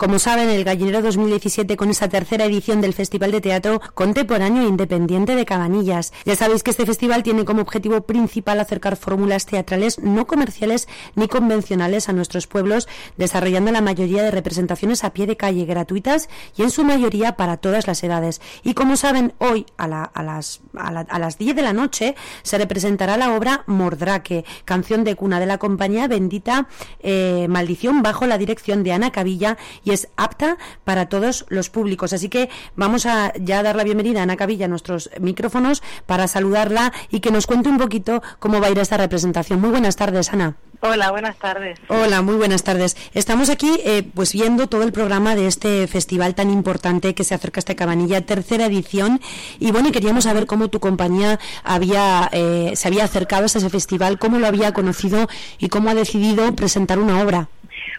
Como saben, el Gallinero 2017 con esta tercera edición del Festival de Teatro Contemporáneo e Independiente de Cabanillas. Ya sabéis que este festival tiene como objetivo principal acercar fórmulas teatrales no comerciales ni convencionales a nuestros pueblos, desarrollando la mayoría de representaciones a pie de calle gratuitas y en su mayoría para todas las edades. Y como saben, hoy a, las, a, las 10 de la noche se representará la obra Mordraque, canción de cuna de la compañía Bendita eh, Maldición bajo la dirección de Ana Cavilla y es apta para todos los públicos. Así que vamos a ya dar la bienvenida a Ana Cavilla a nuestros micrófonos para saludarla y que nos cuente un poquito cómo va a ir esta representación. Muy buenas tardes, Ana. Hola, buenas tardes. Hola, muy buenas tardes. Estamos aquí eh, pues viendo todo el programa de este festival tan importante que se acerca a esta cabanilla, tercera edición. Y bueno, queríamos saber cómo tu compañía había eh, se había acercado a ese festival, cómo lo había conocido y cómo ha decidido presentar una obra.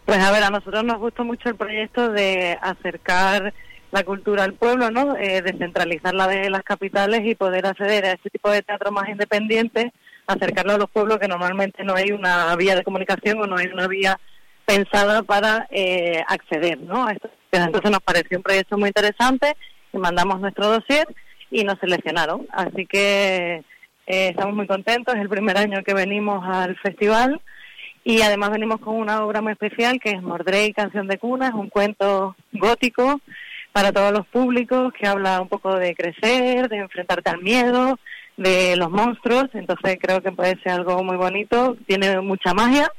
Pues a ver, a nosotros nos gustó mucho el proyecto de acercar la cultura al pueblo, ¿no? Eh, descentralizarla de las capitales y poder acceder a este tipo de teatro más independiente, acercarlo a los pueblos que normalmente no hay una vía de comunicación o no hay una vía pensada para eh, acceder, ¿no? Entonces nos pareció un proyecto muy interesante y mandamos nuestro dossier y nos seleccionaron. Así que eh, estamos muy contentos. Es el primer año que venimos al festival y además venimos con una obra muy especial que es Mordrey, Canción de Cuna, es un cuento gótico para todos los públicos que habla un poco de crecer, de enfrentarte al miedo, de los monstruos, entonces creo que puede ser algo muy bonito, tiene mucha magia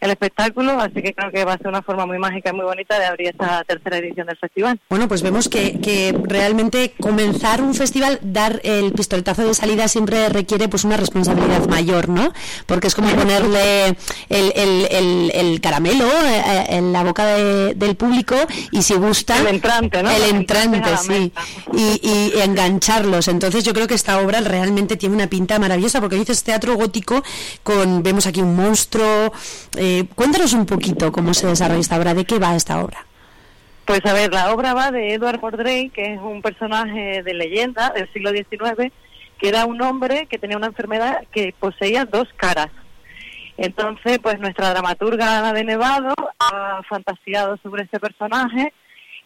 el espectáculo, así que creo que va a ser una forma muy mágica y muy bonita de abrir esta tercera edición del festival. Bueno, pues vemos que, que realmente comenzar un festival, dar el pistoletazo de salida siempre requiere pues una responsabilidad mayor, ¿no? Porque es como ponerle el, el, el, caramelo eh, en la boca del público y si gusta... El entrante, ¿no? El entrante, sí. Y, y, engancharlos. Entonces yo creo que esta obra realmente tiene una pinta maravillosa porque dices teatro gótico con, vemos aquí un monstruo... Eh, cuéntanos un poquito cómo se desarrolla esta obra, de qué va esta obra. Pues a ver, la obra va de Edward Mordrey, que es un personaje de leyenda del siglo XIX, que era un hombre que tenía una enfermedad que poseía dos caras. Entonces, pues nuestra dramaturga Ana de Nevado ha fantaseado sobre este personaje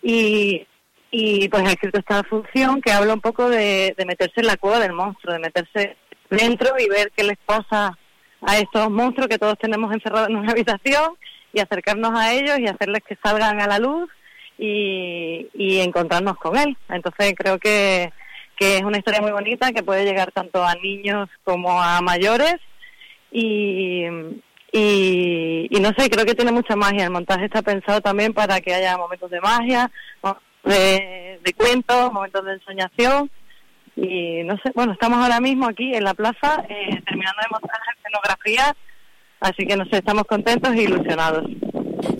y, y pues ha escrito esta función que habla un poco de, de meterse en la cueva del monstruo, de meterse dentro y ver qué les pasa a estos monstruos que todos tenemos encerrados en una habitación y acercarnos a ellos y hacerles que salgan a la luz y, encontrarnos con él. Entonces creo que, que es una historia muy bonita que puede llegar tanto a niños como a mayores y, y, no sé, creo que tiene mucha magia. El montaje está pensado también para que haya momentos de magia, de, de cuentos, momentos de ensoñación y no sé, bueno, estamos ahora mismo aquí en la plaza eh, terminando de montar la escenografía, así que no sé, estamos contentos e ilusionados.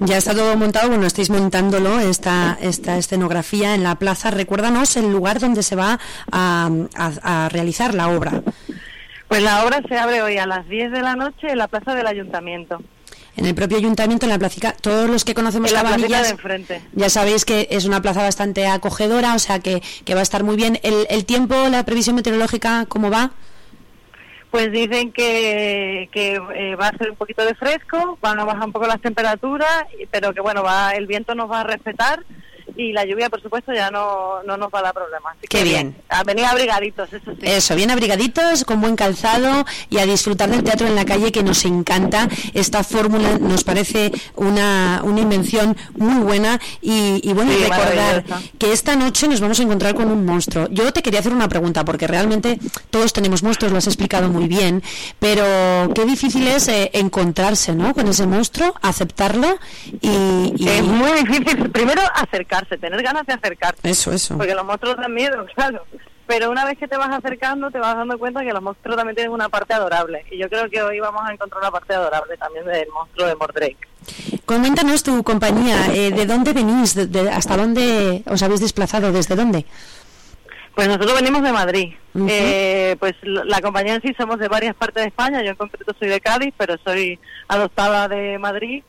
Ya está todo montado, bueno, estáis montándolo, esta, esta escenografía en la plaza. Recuérdanos el lugar donde se va a, a realizar la obra. Pues la obra se abre hoy a las 10 de la noche en la plaza del ayuntamiento en el propio ayuntamiento, en la plaza, todos los que conocemos la Cabanillas, de enfrente. ya sabéis que es una plaza bastante acogedora, o sea que, que va a estar muy bien. ¿El, el tiempo, la previsión meteorológica, cómo va? Pues dicen que, que eh, va a ser un poquito de fresco, van a bajar un poco las temperaturas, pero que bueno, va el viento nos va a respetar y la lluvia, por supuesto, ya no, no nos va a dar problemas. Qué bien. A venir abrigaditos, eso sí. Eso, bien abrigaditos, con buen calzado y a disfrutar del teatro en la calle que nos encanta. Esta fórmula nos parece una, una invención muy buena y, y bueno, recordar que esta noche nos vamos a encontrar con un monstruo. Yo te quería hacer una pregunta porque realmente todos tenemos monstruos, lo has explicado muy bien, pero qué difícil es eh, encontrarse ¿no? con ese monstruo, aceptarlo y, y... Es muy difícil, primero tener ganas de acercarse. Eso, eso. Porque los monstruos dan miedo, claro. Pero una vez que te vas acercando, te vas dando cuenta que los monstruos también tienen una parte adorable. Y yo creo que hoy vamos a encontrar una parte adorable también del monstruo de Mordrake. Coméntanos tu compañía, eh, ¿de dónde venís? ¿Hasta dónde os habéis desplazado? ¿Desde dónde? Pues nosotros venimos de Madrid. eh, pues la compañía en sí somos de varias partes de España. Yo en concreto soy de Cádiz, pero soy adoptada de Madrid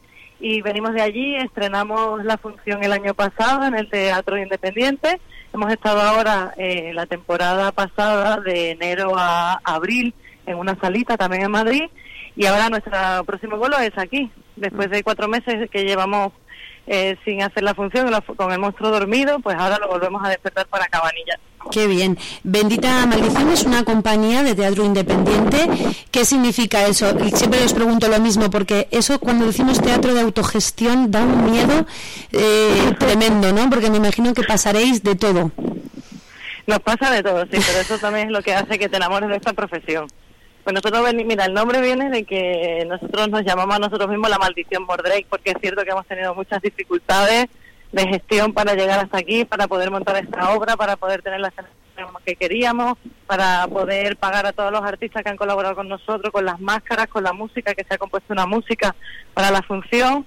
y venimos de allí, estrenamos la función el año pasado en el Teatro Independiente. Hemos estado ahora eh, la temporada pasada de enero a abril en una salita también en Madrid y ahora nuestro próximo vuelo es aquí, después de cuatro meses que llevamos eh, sin hacer la función con el monstruo dormido, pues ahora lo volvemos a despertar para Cabanillas. Qué bien. Bendita Maldición es una compañía de teatro independiente. ¿Qué significa eso? Siempre les pregunto lo mismo, porque eso cuando decimos teatro de autogestión da un miedo eh, tremendo, ¿no? Porque me imagino que pasaréis de todo. Nos pasa de todo, sí, pero eso también es lo que hace que te enamores de esta profesión. Pues nosotros, mira, el nombre viene de que nosotros nos llamamos a nosotros mismos la maldición Mordrake, porque es cierto que hemos tenido muchas dificultades de gestión para llegar hasta aquí, para poder montar esta obra, para poder tener las que queríamos, para poder pagar a todos los artistas que han colaborado con nosotros, con las máscaras, con la música, que se ha compuesto una música para la función.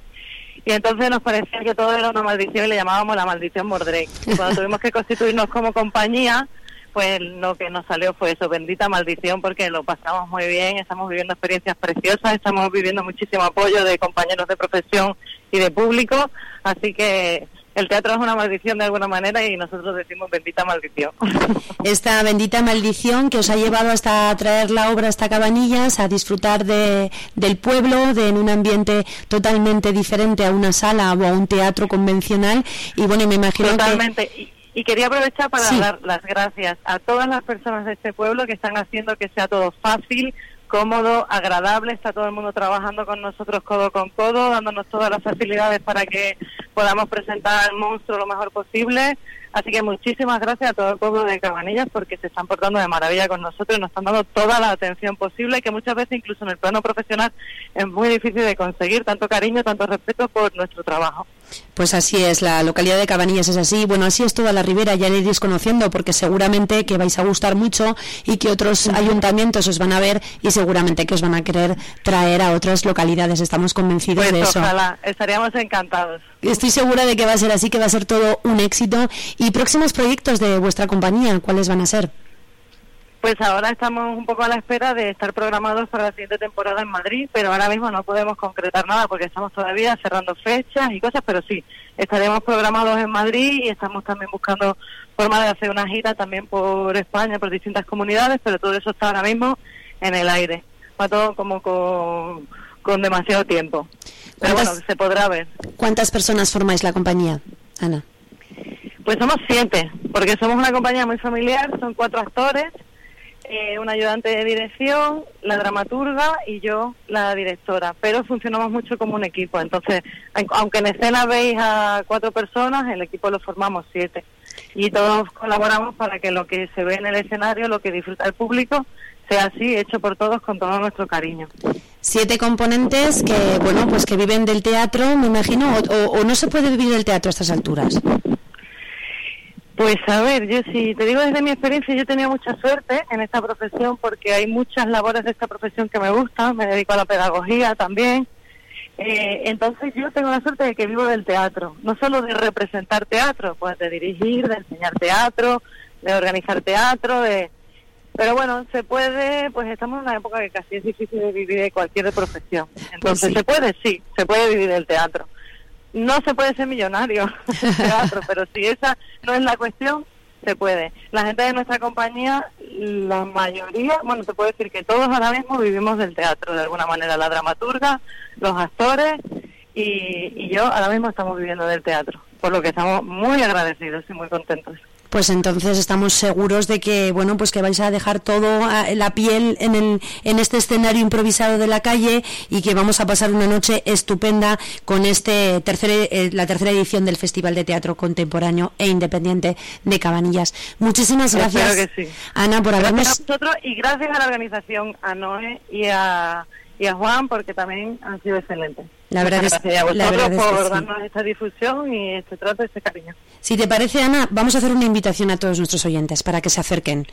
Y entonces nos parecía que todo era una maldición y le llamábamos la maldición Mordrake. Cuando tuvimos que constituirnos como compañía, pues lo que nos salió fue eso, bendita maldición, porque lo pasamos muy bien, estamos viviendo experiencias preciosas, estamos viviendo muchísimo apoyo de compañeros de profesión y de público, así que el teatro es una maldición de alguna manera y nosotros decimos bendita maldición. Esta bendita maldición que os ha llevado hasta traer la obra hasta Cabanillas, a disfrutar de, del pueblo, de en un ambiente totalmente diferente a una sala o a un teatro convencional. Y bueno, me imagino Totalmente. Y quería aprovechar para dar las gracias a todas las personas de este pueblo que están haciendo que sea todo fácil, cómodo, agradable, está todo el mundo trabajando con nosotros codo con codo, dándonos todas las facilidades para que podamos presentar al monstruo lo mejor posible. Así que muchísimas gracias a todo el pueblo de Cabanillas porque se están portando de maravilla con nosotros y nos están dando toda la atención posible que muchas veces incluso en el plano profesional es muy difícil de conseguir tanto cariño, tanto respeto por nuestro trabajo. Pues así es, la localidad de Cabanillas es así. Bueno, así es toda la ribera, ya iréis conociendo porque seguramente que vais a gustar mucho y que otros ayuntamientos os van a ver y seguramente que os van a querer traer a otras localidades. Estamos convencidos pues de eso. Ojalá, estaríamos encantados. Estoy segura de que va a ser así, que va a ser todo un éxito. ¿Y próximos proyectos de vuestra compañía, cuáles van a ser? Pues ahora estamos un poco a la espera de estar programados para la siguiente temporada en Madrid, pero ahora mismo no podemos concretar nada porque estamos todavía cerrando fechas y cosas, pero sí, estaremos programados en Madrid y estamos también buscando forma de hacer una gira también por España, por distintas comunidades, pero todo eso está ahora mismo en el aire. Va todo como con, con demasiado tiempo. Pero bueno, se podrá ver. ¿Cuántas personas formáis la compañía, Ana? Pues somos siete, porque somos una compañía muy familiar, son cuatro actores eh, un ayudante de dirección, la dramaturga y yo, la directora. Pero funcionamos mucho como un equipo. Entonces, aunque en escena veis a cuatro personas, el equipo lo formamos siete. Y todos colaboramos para que lo que se ve en el escenario, lo que disfruta el público, sea así, hecho por todos con todo nuestro cariño. Siete componentes que, bueno, pues que viven del teatro, me imagino, o, o no se puede vivir del teatro a estas alturas. Pues a ver, yo si te digo desde mi experiencia, yo tenido mucha suerte en esta profesión porque hay muchas labores de esta profesión que me gustan, me dedico a la pedagogía también. Eh, entonces yo tengo la suerte de que vivo del teatro, no solo de representar teatro, pues de dirigir, de enseñar teatro, de organizar teatro, de... Pero bueno, se puede, pues estamos en una época que casi es difícil de vivir de cualquier profesión. Pues entonces, ¿se puede? Sí, se puede vivir del teatro no se puede ser millonario teatro, pero si esa no es la cuestión, se puede. La gente de nuestra compañía, la mayoría, bueno, te puedo decir que todos ahora mismo vivimos del teatro de alguna manera, la dramaturga, los actores y, y yo ahora mismo estamos viviendo del teatro, por lo que estamos muy agradecidos y muy contentos pues entonces estamos seguros de que bueno pues que vais a dejar todo la piel en el en este escenario improvisado de la calle y que vamos a pasar una noche estupenda con este tercer, eh, la tercera edición del Festival de Teatro Contemporáneo e Independiente de Cabanillas. Muchísimas gracias, Ana, por habernos. Gracias a nosotros y gracias a la organización, a Noé y a y a Juan porque también han sido excelentes. La verdad Gracias a vosotros por darnos esta difusión y este trato y este cariño. Si te parece, Ana, vamos a hacer una invitación a todos nuestros oyentes para que se acerquen.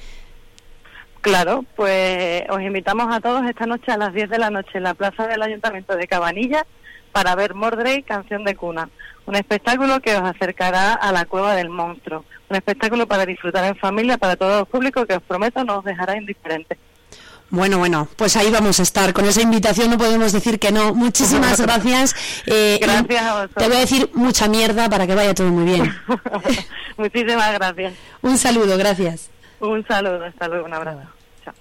Claro, pues os invitamos a todos esta noche a las 10 de la noche en la plaza del Ayuntamiento de Cabanilla para ver Mordrey, Canción de Cuna. Un espectáculo que os acercará a la Cueva del Monstruo. Un espectáculo para disfrutar en familia, para todo el público que os prometo no os dejará indiferentes. Bueno, bueno, pues ahí vamos a estar. Con esa invitación no podemos decir que no. Muchísimas gracias. Eh, gracias a vosotros. Te voy a decir mucha mierda para que vaya todo muy bien. Muchísimas gracias. Un saludo, gracias. Un saludo, hasta luego, un abrazo. Chao.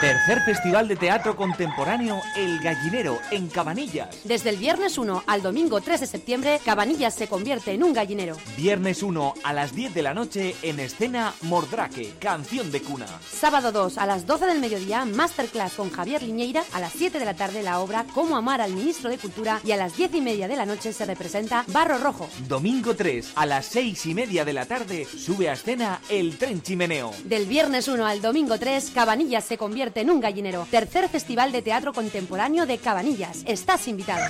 Tercer Festival de Teatro Contemporáneo El Gallinero en Cabanillas. Desde el viernes 1 al domingo 3 de septiembre, Cabanillas se convierte en un gallinero. Viernes 1 a las 10 de la noche en escena Mordraque, canción de cuna. Sábado 2 a las 12 del mediodía, masterclass con Javier Liñeira. A las 7 de la tarde, la obra Cómo amar al ministro de Cultura. Y a las 10 y media de la noche se representa Barro Rojo. Domingo 3 a las 6 y media de la tarde, sube a escena El Tren Chimeneo. Del viernes 1 al domingo 3, Cabanillas se en un gallinero. Tercer Festival de Teatro Contemporáneo de Cabanillas. Estás invitado.